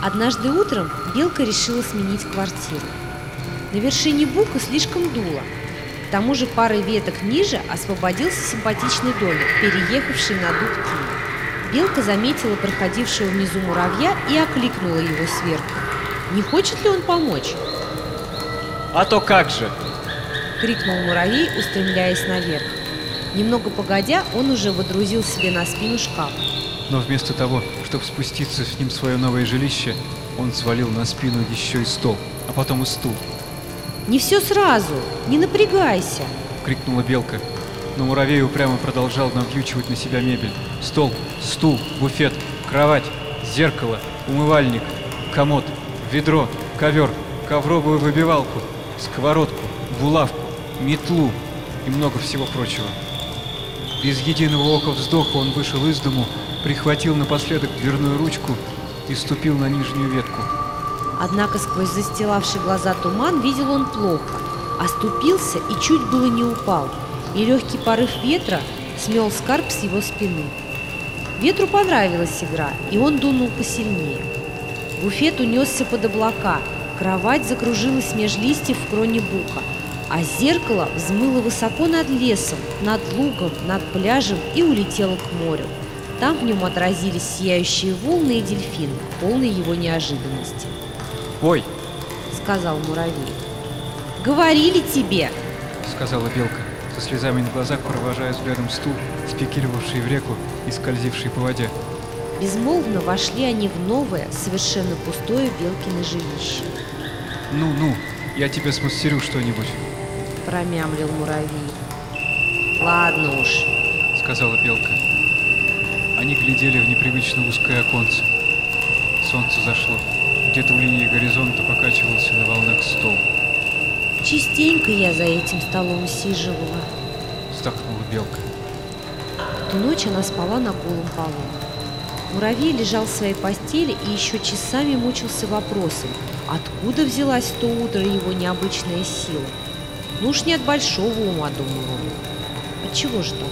Однажды утром Белка решила сменить квартиру. На вершине бука слишком дуло. К тому же парой веток ниже освободился симпатичный домик, переехавший на дуб тени. Белка заметила проходившего внизу муравья и окликнула его сверху. Не хочет ли он помочь? А то как же! Крикнул муравей, устремляясь наверх. Немного погодя, он уже водрузил себе на спину шкаф. Но вместо того, чтобы спуститься с ним в свое новое жилище, он свалил на спину еще и стол, а потом и стул. «Не все сразу! Не напрягайся!» — крикнула белка. Но муравей упрямо продолжал навьючивать на себя мебель. Стол, стул, буфет, кровать, зеркало, умывальник, комод, ведро, ковер, ковровую выбивалку, сковородку, булавку, метлу и много всего прочего. Без единого ока вздоха он вышел из дому, прихватил напоследок дверную ручку и ступил на нижнюю ветку. Однако сквозь застилавший глаза туман видел он плохо, оступился и чуть было не упал, и легкий порыв ветра смел скарб с его спины. Ветру понравилась игра, и он дунул посильнее. Буфет унесся под облака, кровать закружилась меж листьев в кроне бука, а зеркало взмыло высоко над лесом, над лугом, над пляжем и улетело к морю. Там в нем отразились сияющие волны и дельфин, полные его неожиданности. «Ой!» — сказал муравей. «Говорили тебе!» — сказала белка, со слезами на глазах провожая взглядом стул, спикировавший в реку и скользивший по воде. Безмолвно вошли они в новое, совершенно пустое Белкино жилище. «Ну-ну, я тебе смастерю что-нибудь», — промямлил муравей. «Ладно уж», — сказала белка. Они глядели в непривычно узкое оконце. Солнце зашло. Где-то в линии горизонта покачивался на волнах стол. «Частенько я за этим столом сиживала», — вздохнула белка. Ту ночь она спала на голом полу. Муравей лежал в своей постели и еще часами мучился вопросом, откуда взялась в то утро его необычная сила. Ну уж от большого ума, думал он. Отчего же тогда?